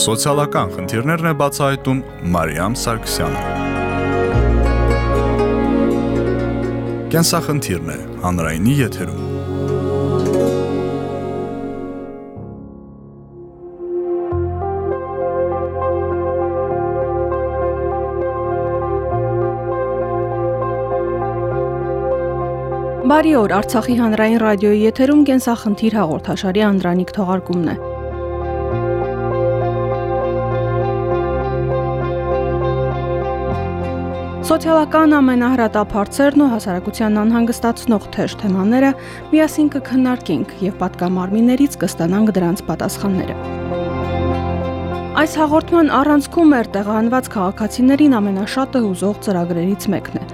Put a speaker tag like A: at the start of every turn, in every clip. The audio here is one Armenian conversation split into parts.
A: Սոցիալական խնդիրներն է բացահայտում Մարիամ Սարգսյանը։ Կենսախնդիրն է հանրայինի եթերում։
B: Բարի օր, Արցախի հանրային ռադիոյի եթերում կենսախնդիր հաղորդաշարի Անդրանիկ թողարկումն է։ Սոցիալական ամենահրատապ հարցերն ու հասարակության անհանգստացնող թեժ թեմաները միասին կքննարկենք եւ պատկամարմիններից կստանանք դրանց պատասխանները։ Այս հաղորդման առանցքում էր տեղահանված քաղաքացիներին ամենաշատը հուզող ծրագրերից մեկն է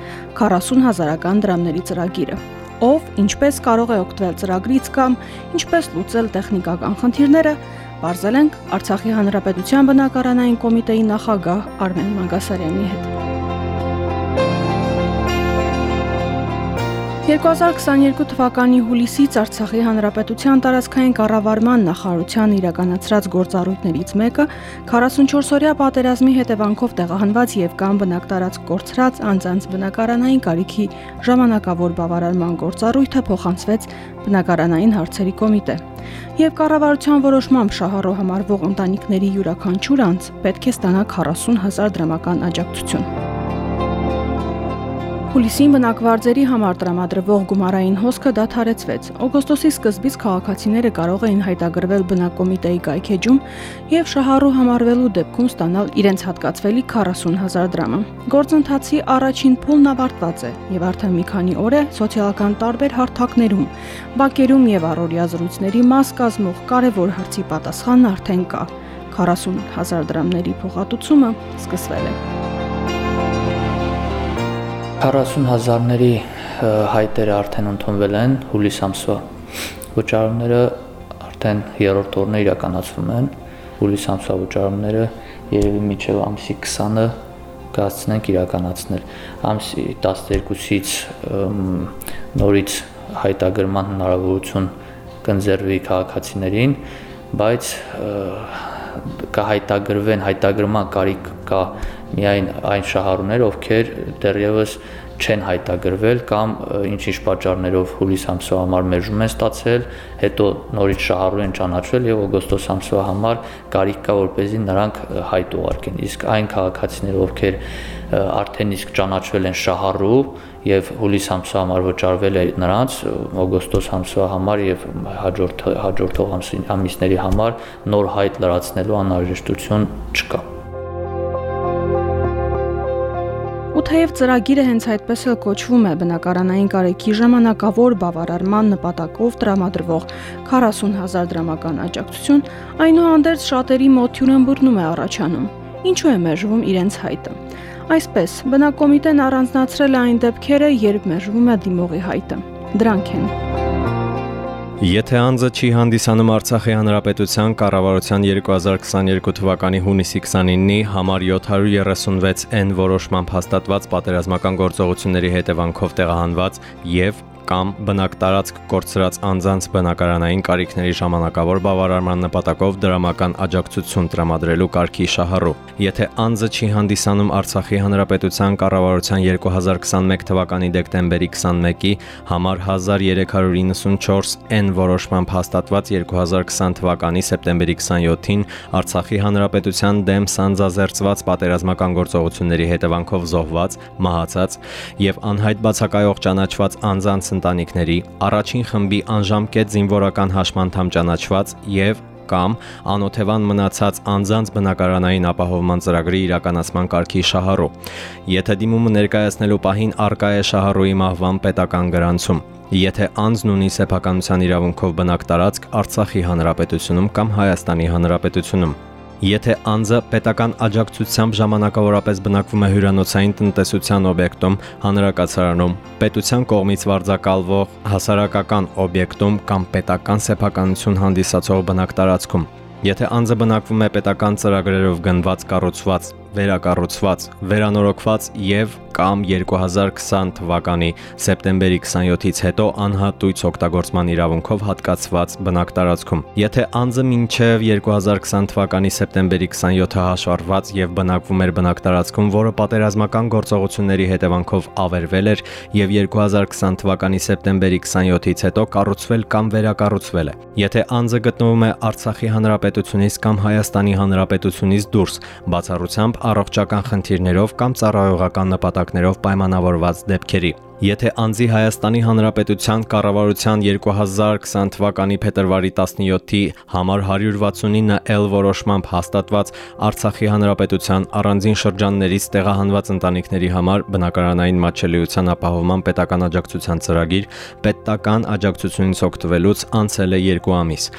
B: 40 հազարական դրամների ծրագիրը ով ինչպես կարող է օգտվել ծրագրից կամ ինչպես լուծել տեխնիկական խնդիրները, բարձել ենք Արցախի Հանրապետության բնակարանային կոմիտեի նախագահ Արմեն Մանգասարյանի հետ։ 2022 թվականի հուլիսից Արցախի Հանրապետության տարածքային կառավարման նախարարության իրականացրած գործառույթներից մեկը 44-օրյա պատերազմի հետևանքով տեղահանված եւ կամ բնակտարած կորցրած անձանց բնակարանային կարիքի ժամանակավոր բավարարման գործառույթը փոխանցվեց բնակարանային հարցերի կոմիտե։ Եվ կառավարության որոշմամբ շահառու համարվող ընտանիքների յուրաքանչյուր անձ պետք է ստանա 40 000 դրամական աջակցություն։ Հուլիսին բնակվարձերի համար տրամադրվող գումարային հոսքը դադարեցվեց։ Օգոստոսի սկզբից քաղաքացիները կարող էին հայտագրվել բնակկոմիտեի կայքեջում եւ շահառու համարվելու դեպքում ստանալ իրենց հատկացվելի 40000 դրամը։ Գործընթացի առաջին փուլն ավարտված է եւ արդեն մի քանի օր է սոցիալական տարբեր հարթակներում, բակերում եւ առօրյա զրույցների մաս կազմող կարևոր հարցի պատասխանն արդեն կա։ 40000 դրամների փոխհատուցումը սկսվել է։
C: 40 հազարների հայտերը արդեն ընդունվել են հուլիս ամսվա։ Վճարումները արդեն երրորդ օրն իրականացվում են։ Հուլիս ամսվա վճարումները երևի միջև ամսի 20-ը կհասցնենք իրականացնել։ Ամսի 12-ից նորից հայտագրման հնարավորություն կընձեռվի քաղաքացիներին, բայց կհայտագրվեն հայտագրման կարիք կա միայն այն շահառուներ, ովքեր դեռևս չեն հայտագրվել կամ ինչ-ինչ պատճառներով հուլիս ամսվա համար մերժում են ստացել, հետո նորից շահառու են ճանաչվել եւ օգոստոս ամսվա համար կարիք կա որպեսզի նրանք հայտ ուղարկեն։ Իսկ այն քաղաքացիները, ովքեր արդեն իսկ ճանաչվել են շահառու եւ հուլիս ամսվա համար վճարվել է նրանց օգոստոս ամսվա համար եւ հաջորդ հաջորդող ամիսների համար նոր հայտ լրացնելու անհրաժեշտություն չկա։
B: Ու թեև ծրագիրը հենց այդպես էլ կոչվում է բնակարանային կարեկի ժամանակավոր բավարարման նպատակով տրամադրվող 40000 դրամական աջակցություն, այնուհանդերձ շատերի մոտ թյուրըմբռնում է առաջանում։ Ինչու է մերժվում իրենց հայտը։ Այսպես, բնակոմիտեն առանձնացրել է այն դեպքերը, երբ մերժվում է դիմողի հայտը։ Դրանք են
D: Եթե անձը չի հանդիսանում Արցախի Հանրապետության կառավարության 2022 թվականի հունիսի 29-ի համար 736N որոշմամբ հաստատված պատերազմական գործողությունների հետևանքով տեղահանված եւ կամ բնակտարածք կորցրած անձանց բնակարանային կարիքների ժամանակավոր բավարարման նպատակով դրամական աջակցություն տրամադրելու կարգի շահառու։ Եթե անձը չի հանդիսանում Արցախի Հանրապետության կառավարության 2021 թվականի դեկտեմբերի 21-ի համար 1394N որոշմամբ հաստատված 2020 թվականի սեպտեմբերի 27-ին Արցախի Հանրապետության դեմ սանձազերծված պատերազմական գործողությունների հետևանքով զոհված, մահացած եւ անհայտ բացակայող ճանաչված անձանց ընտանիքների առաջին խմբի անժամկետ զինվորական հաշմանդամ ճանաչված եւ կամ անօթևան մնացած անձանց բնակարանային ապահովման ծրագրի իրականացման կարգի շահառու։ Եթե դիմումը ներկայացնելու պահին արկա է շահառուի մահվան պետական գրանցում, Եթե անձն ունի սեփականության իրավունքով բնակ տարածք Արցախի հանրապետությունում կամ Հայաստանի հանրապետությունում, Եթե անձը պետական աջակցությամբ ժամանակավորապես բնակվում է հյուրանոցային տնտեսության օբյեկտում, հանրակացարանում, պետության կողմից վարձակալվող հասարակական օբյեկտում կամ պետական սեփականություն հանդիսացող բնակտարածքում, Եթե անձը բնակվում է պետական ծրագրերով գնված, կառուցված, վերակառուցված, վերանորոգված եւ կամ 2020 թվականի սեպտեմբերի 27-ից հետո անհատույց օգտագործման իրավունքով հատկացված բնակտարածքում։ Եթե անձը մինչև 2020 թվականի սեպտեմբերի 27-ը հաշվառված եւ բնակվում էր բնակտարածքում, որը պատերազմական գործողությունների հետևանքով ավերվել էր եւ 2020 թվականի սեպտեմբերի 27-ից հետո կառուցվել կամ վերակառուցվել է։ Եթե անձը գտնվում է Արցախի հանրապետությունից կամ Հայաստանի հանրապետությունից դուրս, բացառությամբ առողջական խնդիրներով կամ ծառայողական նպատակներով պայմանավորված դեպքերի Եթե անձի Հայաստանի Հանրապետության կառավարության 2020 թվականի փետրվարի 17-ի համար 169L որոշմամբ հաստատված Արցախի Հանրապետության առանձին շրջաններից տեղահանված ընտանիքների համար բնակարանային մատչելիության ապահովման պետական աջակցության ծրագիր պետական աջակցությունից օգտվելուց անցել է 2 ամիս։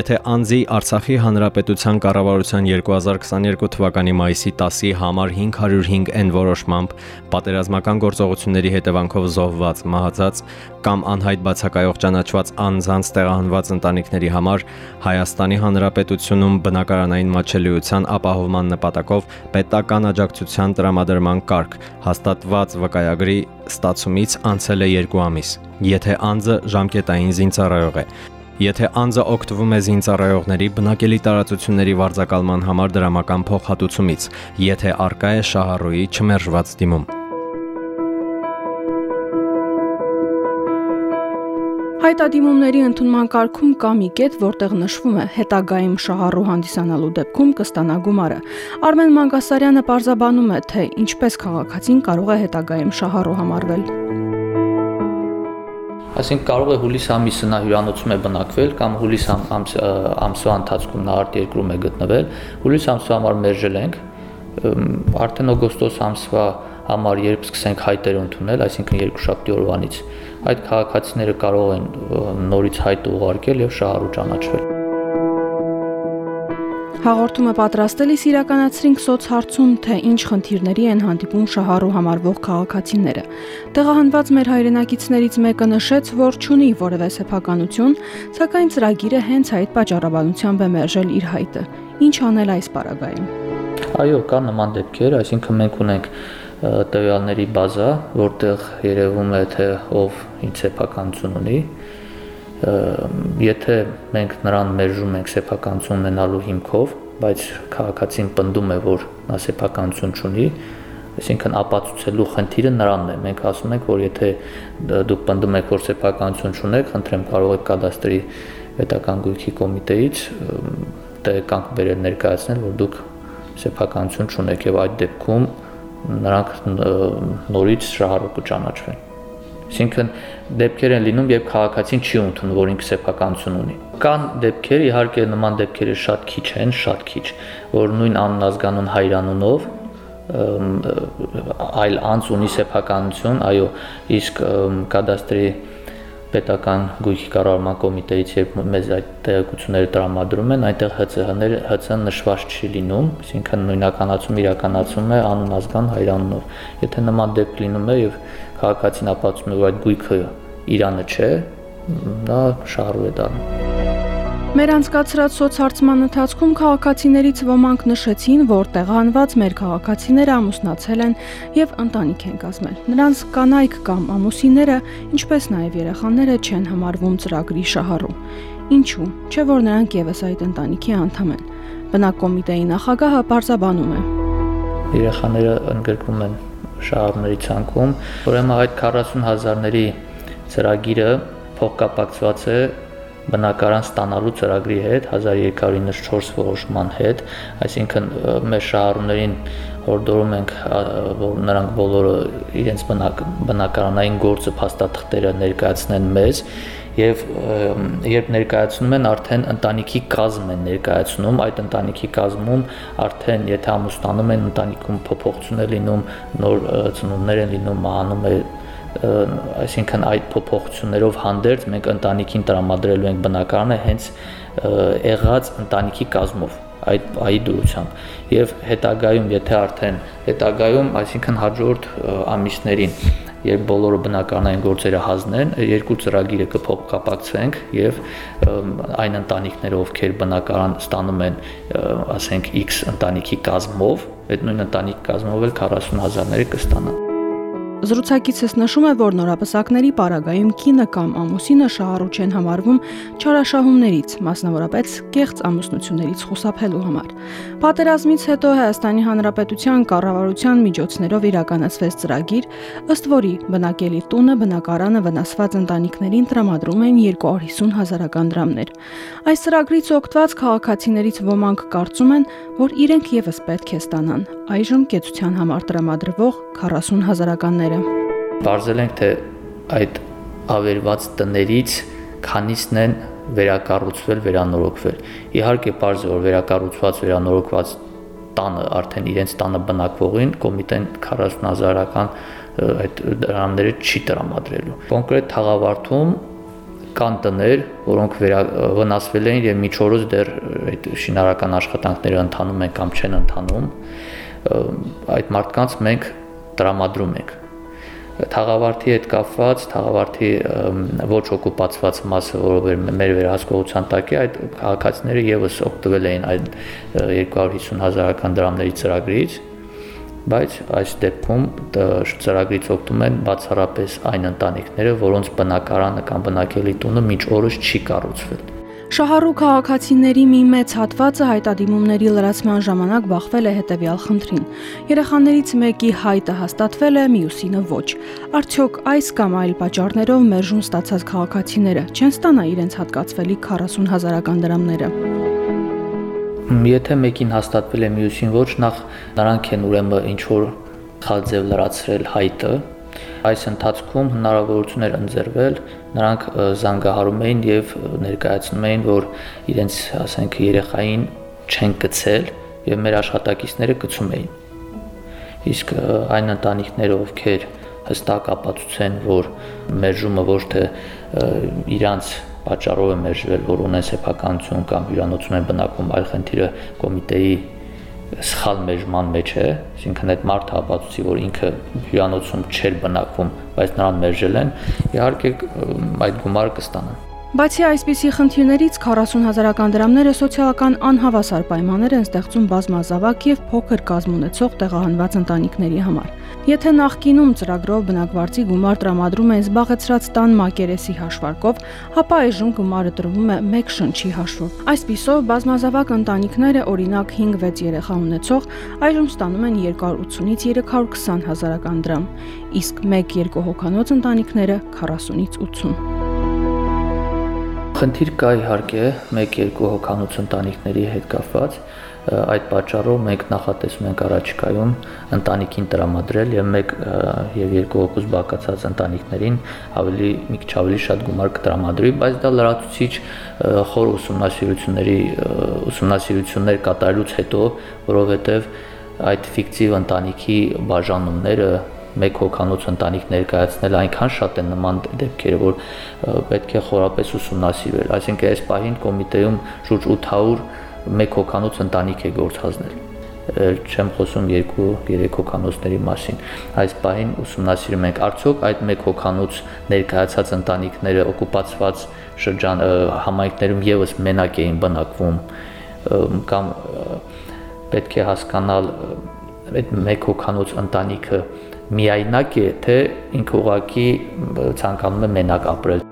D: Եթե անձի Արցախի Հանրապետության կառավարության 2022 թվականի մայիսի 10-ի համար 505N որոշմամբ պատերազմական գործողությունների հետևանքով զոհված, մահացած կամ անհայտ բացակայող ճանաչված անձանց տեղահանված ընտանիքների համար Հայաստանի Հանրապետությունում բնակարանային մատչելիության ապահովման նպատակով պետական աջակցության տրամադրման կարգ հաստատված վկայագրի ստացումից անցել է 2 ամիս։ Եթե անձը ժամկետային զինծառայող է, Եթե անձը օգտվում է զինծառայողների բնակելի տարածությունների վարձակալման համար դրամական փոխհատուցումից, եթե արկա է շահառուի չմերժված դիմում։
B: Հայտադիմումների ընդունման կարգում կա մի կետ, որտեղ նշվում է հետագայում շահառու հանդիսանալու դեպքում կստանա գումարը։ Արմեն Մանգասարյանը պարզաբանում է, թե ինչպես քաղաքացին կարող է հետագայում շահառու համարվել։
C: Այսինքն կարող է հուլիս ամիսը նա հյուրանոցում է բնակվել կամ հուլիս ամս, ամսվա ընթացքում նա արտերկրում է գտնվել։ Հուլիս ամսվա համար մերժել ենք արդեն օգոստոս ամսվա համար երբ սկսենք հայտեր ընդունել, այսինքն երկուշաբթի օրվանից, այդ քաղաքացիները կարող են նորից հայտ ուղարկել եւ շահառու ճանաչվել։
B: Հաղորդումը պատրաստելիս իրականացրինք սոցհարցում, թե ինչ խնդիրների են հանդիպում շահառու համարվող քաղաքացիները։ Տեղահանված մեր հայրենակիցներից մեկը նշեց, որ ճունի որևէ սեփականություն, սակայն ծրագիրը հենց այդ պատճառաբանությամբ է մերժել իր հայտը։ Ինչ անել այս պարագայում։
C: Այո, կա նման դեպքեր, այսինքն մենք ունենք տվյալների բազա, որտեղ երևում է թե ով ինչ սեփականություն ունի։ Եթե մենք նրան մերժում ենք սեփականություն ունենալու հիմքով, բայց քաղաքացին պնդում է, որ նա սեփականություն չունի, այսինքն ապացուցելու խնդիրը նրանն է։ Մենք ասում ենք, որ եթե դուք պնդում եք, որ սեփականություն չունեք, խնդրեմ կարող եք կադաստրի պետական գույքի կոմիտեից տեղեկանք բերել ներկայացնել, որ դուք սեփականություն չունեք եւ այդ դեպքում նրանք նորից շահառու կճանաչվեն։ Այսինքն դեպքեր են լինում, երբ քաղաքացին չի ընդունում, որ ինքը սեփականություն ունի։ Կան դեպքեր, իհարկե նման դեպքերը շատ քիչ են, շատ քիչ, որ նույն աննազգանուն հայրանունով այլ անձ ունի սեփականություն, այո, իսկ կադաստրի պետական գույքի կառավարման կոմիտեից երբ մեզ այդ տեղեկությունները տրամադրում են, այնտեղ ՀՑՀ-ները ՀՑ նշված չի լինում, այսինքն նույնականացում իրականացում է անուն ազգան հայրանունով։ Եթե նման դեպք լինում է եւ քաղաքացին ապացուցում է, որ այդ գույքը իրանը չէ, նա շահառու է դառնում։
B: Մեր անցկացրած սոցհարցման ընթացքում քաղաքացիներից ոմանք նշեցին, որ տեղանված մեր քաղաքացիները ամուսնացել են եւ ընտանիք են կազմել։ Նրանց կանայք կամ ամուսինները, ինչպես նաեւ երեխաները չեն համարվում ծրագրի շահառու։ Ինչու՞, չէ՞ որ նրանք եւս այդ ընտանիքի անդամ են։ Բնակկոմիտեի նախագահը բարձաբանում է։
C: Երեխաները ընդգրկվում են շահառուների ցանկում, ուրեմն այդ 40 հազարների ծրագիրը փոխկապակցված է բնակարան ստանալու ծրագրի հետ 1394 որոշման հետ, այսինքն մեր շահառուներին հորդորում ենք, որ նրանք բոլորը իրենց բնակ, բնակարանային գործը փաստաթղթերը ներկայացնեն մեզ եւ երբ ներկայացնում են արդեն ընտանիքի կազմ են ներկայացնում այդ ընտանիքի կազմում արդեն եթե ամուսնանում են ընտանիքում փոփոխություն է լինում նոր ծնունդներ են լինում մահանում է այսինքն այդ փոփոխություններով հանդերձ մենք ընտանիքին տրամադրելու ենք բնակարանը հենց եղած ընտանիքի կազմով այդ այ դրությամբ եւ հետագայում եթե արդեն հետագայում այսինքն հաջորդ ամիսներին երբ բոլորը բնականային գործերը հանձնեն, երկու ծրագիրը կփոխկապակցենք եւ այն ընտանիքները, ովքեր բնակարան ստանում են, ասենք X ընտանիքի կազմով, այդ նույն ընտանիքի կազմով էլ 40 հազարները կստանան։
B: Զրուցակիցս նշում է, որ նորապսակների պարագայում կինը կամ ամուսինը շահառու չեն համարվում չարաշահումներից, մասնավորապես կեղծ ամուսնություններից խուսափելու համար։ Պատերազմից հետո Հայաստանի Հանրապետության կառավարության միջոցներով իրականացվեց ծրագիր, ըստ որի բնակելի տունը, բնակարանը վնասված ընտանիքներին տրամադրում են 250 հազարական դրամներ։ Այս ծրագրից օգտված քաղաքացիներից ոմանք կարծում են, որ իրենք եւս պետք է ստանան այժմ կեցության համար տրամադրվող 40 հազարականները։
C: Բարձել ենք, թե այդ ավերված տներից քանիսն են վերակառուցվել, վերանորոգվել։ Իհարկե, բարձ որ վերակառուցված, վերանորոգված տանը արդեն իրենց տանը բնակվողին կոմիտեն 40 հազարական այդ դրամները չի տրամադրելու։ Կոնկրետ թաղավարտում կան տներ, որոնք վերա, վնասվել են եւ միջորոց դեռ այդ շինարական աշխատանքները ընթանում են կամ չեն ընթանում այդ մարդկանց մենք տրամադրում ենք թաղավարտի հետ կապված թաղավարտի ոչ օկուպացված մասը, որը մեր վերահսկողության տակ է, այդ քաղաքացիները եւս օգտվել էին այդ 250 հազարական դրամների ծրագրից, բայց այս դեպքում ծրագրից օգտվում են բացառապես այն ընտանիքները, որոնց բնակարանը կամ բնակելի տունը մինչ օրս չի կառուցվել։
B: Շահառու քաղաքացիների մի մեծ հատվածը հայտադիմումների լրացման ժամանակ բախվել է հետևյալ խնդրին։ Երեխաներից մեկի հայտը հաստատվել է, մյուսինը ոչ։ Արդյոք այս կամ այլ պատճառներով մերժում ստացած քաղաքացիները չեն ստանա իրենց հատկացվելի 40 հազարական դրամները։
C: Եթե մեկին հաստատվել է, մյուսին ոչ, նախ նրանք են ուրեմն ինչ որ խալձև լրացրել հայտը, Այս ընթացքում հնարավորություն էր ընձեռվել, նրանք զանգահարում էին եւ ներկայացնում էին, որ իրենց, ասենք, երեխային չեն գցել եւ մեր աշխատակիցները գցում էին։ Իսկ այն ընտանիքները, ովքեր հստակ ապացուցեն, որ մերժումը ոչ թե իրանց պատճառով է մերժվել, որ ունեն սեփականություն կամ հյուրանոցում են բնակվում, այլ խնդիրը կոմիտեի սխալ մեժման մեջ է, այսինքն այդ մարդը ապացուցի, որ ինքը հյուրանոցում չէր բնակվում, բայց նրան մերժել են, իհարկե այդ գումարը կստանան։
B: Բացի այսպիսի խնդիրներից 40 հազարական դրամները սոցիալական անհավասար պայմաններ են ստեղծում բազմազավակ եւ փոքր կազմ ունեցող տեղահանված ընտանիքների համար։ Եթե նախկինում ծրագրով բնակվարձի գումար տրամադրում են զբաղեցրած տան մակերեսի հաշվարկով, ապա այժմ գումարը տրվում է 1 շնչի հաշվով։ Այսպիսով բազմազավակ ընտանիքները, օրինակ 5-6 երեխա ունեցող, այժմ ստանում են 280-ից 320 հազարական դրամ, իսկ 1-2 հոգանոց ընտանիքները 40-ից 80
C: Խնդիր կա իհարկե 1-2 հոգանոց ընտանիքների հետ կապված այդ պատճառով մենք նախատեսում ենք առաջիկայում ընտանիքին տրամադրել եւ մեկ եւ երկու հոգուց բաղկացած ընտանիքներին ավելի մի քիչ ավելի շատ գումար կտրամադրի, բայց դա լրացուցիչ խոր ուսումնասիրությունների ուսումնասիրություններ կատարելուց հետո, որովհետեւ այդ ֆիկտիվ ընտանիքի բաժանումները մեկ հոգանոց ընտանիք ներկայացնել այնքան շատ են նման դեպքերը, որ պետք է խորապես ուսումնասիրել։ Այսինքն այս պահին կոմիտեում շուրջ 800 մեկ հոգանոց ընտանիք է գործազնել չեմ խոսում 2-3 հոգանոցների մասին։ Այս պահին ուսումնասիրում ենք արդյոք այդ մեկ հոգանոց ներկայացած ընտանիքները օկուպացված շրջան համայնքներում եւս մենակ էին բնակվում կամ պետք է հասկանալ այդ մեկ հոգանոց ընտանիքը միայնակ է, թե ինքը ուղակի ցանկանում է մենակ ապրել։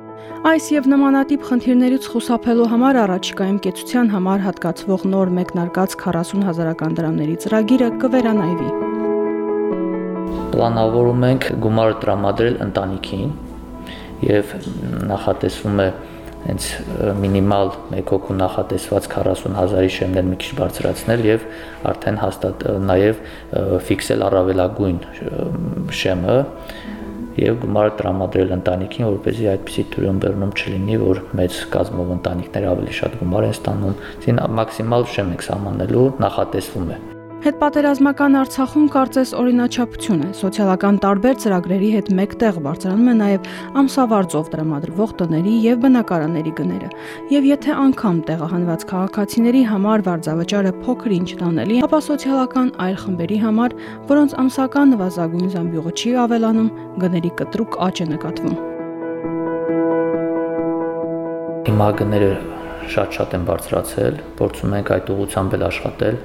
B: Այս եւ նմանատիպ խնդիրներից խուսափելու համար առաջիկայում կեցության համար հատկացվող նոր մեկնարկած 40 հազարական դրամների ծրագիրը կվերանայվի։
C: Պլանավորում ենք գումարը տրամադրել ընտանիքին եւ նախատեսվում է հենց մինիմալ մեկ հոգու նախատեսված 40000-ի շեմներ մի քիչ բարձրացնել եւ արդեն հաստատ նաեւ ֆիքսել առավելագույն շեմը եւ գումարը տրամադրել ընտանիքին, որպեսզի այդպիսի թյուրում բեռնում չլինի, որ մեծ կազմով ընտանիքներ ավելի շատ գումար են ստանում։ Դին մաքսիմալ շեմ ենք սահմանելու նախատեսվում է։
B: Հետպատերազմական Արցախում կարծես օրինաչափություն է։ Սոցիալական տարբեր ծրագրերի հետ մեկտեղ բարձրանում է նաև ամսավարձով տրամադրվող տների եւ բնակարանների գները։ Եվ եթե անգամ տեղահանված քաղաքացիների համար վարձավճարը փոքր ինչ տանելի, ապա սոցիալական այլ խմբերի համար, որոնց ամսական նվազագույն զամբյուղը չի ավելանում, գների կտրուկ աճ է նկատվում։
C: Հիմա գները շատ-շատ են բարձրացել, փորձում ենք այդ ուղղությամբ էլ աշխատել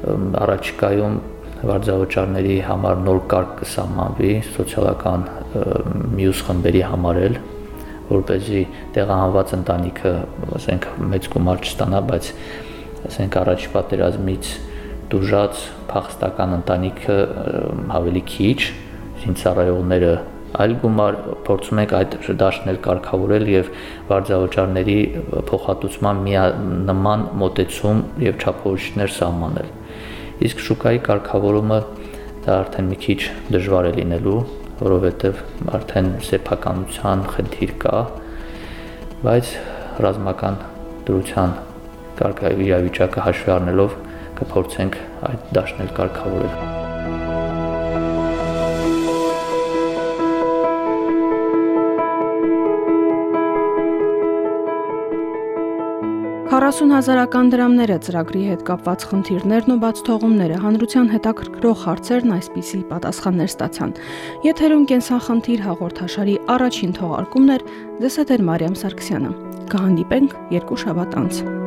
C: առաջիկայում վարձավճարների համար նոր կարգ կսահմանվի սոցիալական մյուս խմբերի համար էլ որ เป զի տեղահանված ընտանիքը ասենք մեծ գումար չստանա, բայց ասենք առաջ պատերազմից դուժած փախստական ընտանիքը ավելի քիչ, զինծառայողները այլ գումար փորձում ենք այդ դաշտնել կարգավորել եւ վարձավճարների փոխհատուցման նման մոտեցում եւ չափորոշիչներ սահմանել։ Իսկ շուկայի կարգավորումը դա արդեն մի քիչ դժվար է լինելու, որովհետեւ արդեն սեփականության խնդիր կա, բայց ռազմական դրության կարգավիճակը հաշվի առնելով կփորձենք այդ դաշտնել կարգավորել։
B: 40 հազարական դրամները ծրագրի հետ կապված խնդիրներն ու բաց թողումները հանրության հետաքրքրող հարցերն այսպիսի պատասխաններ ստացան։ Եթերում կենսախնդիր հաղորդաշարի առաջին թողարկումն էր դեսատեր Մարիամ Սարգսյանը։ Կհանդիպենք երկու շաբաթ անց։